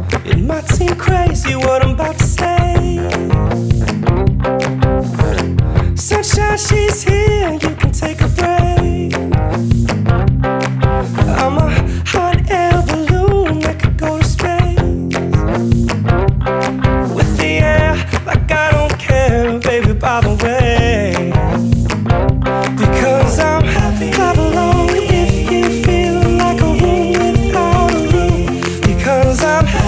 now. It might seem crazy what I'm about to say. Sunshine, she's here, you can take a break. I'm a hot air balloon that could go to space. With the air, like I don't care, baby, by the way.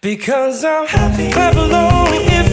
Because I'm happy, happy alone.